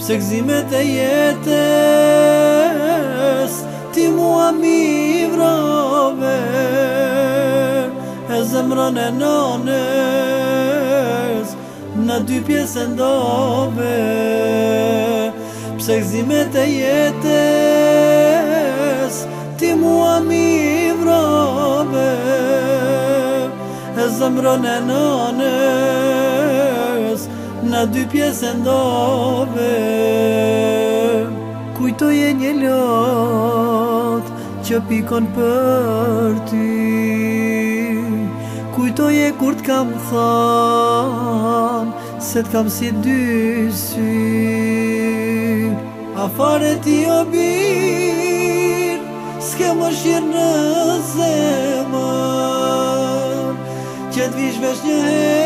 pse gzimet e jetës ti mua mi vrave e zemrën e nënes në dy pjesë ndove pse gzimet e jetës ti mua mi vrave e zemrën e nënes Ta dy pjesë ndove Kujtoj e një lot Që pikon për ty Kujtoj e kur t'kam than Se t'kam si dy sy A fare ti o bir Ske më shirë në zemë Që t'vishvesh një herë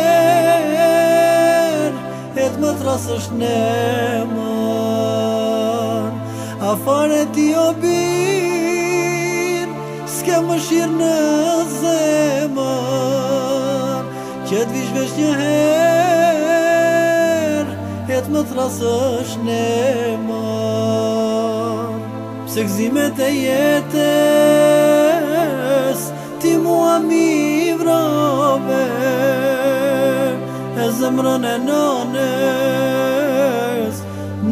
mas është ne mërë A fare ti o Ske më shirë në zemërë Që të vishë vesh një herë Jetë më tras është ne mërë Pse këzimet e jetërë zemrën e nënës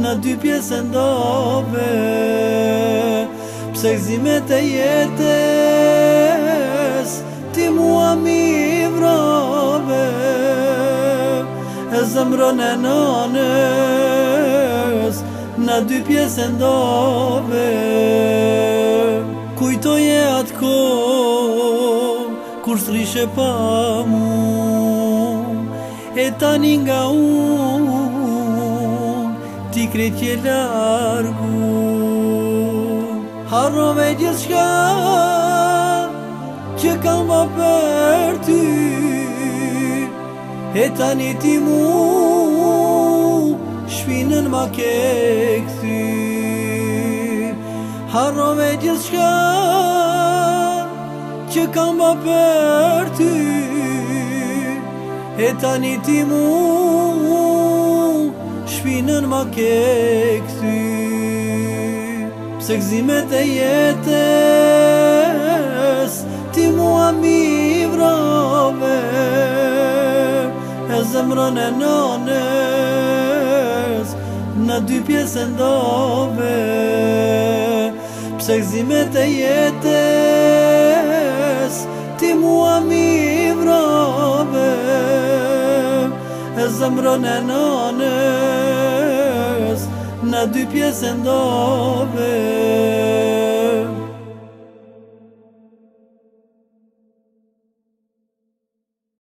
Në dy pjesë ndove Pse gzimet e jetës Ti mua mi vrove E zemrën e nënës Në dy pjesë ndove Kujtoje atë kohë Kur së pa mua e tani nga unë ti kretë që largu Harro me gjithë shka që kam ba për e tani ti mu ma ke Harro me gjithë shka që kam ba për E tani ti mu Shpinën ma ke këthy Pse këzimet e jetës Ti mu a mi i vrave E zemrën e nënës Në dy pjesë ndove Pse këzimet e jetës zemrën e nanës Në dy pjesë ndove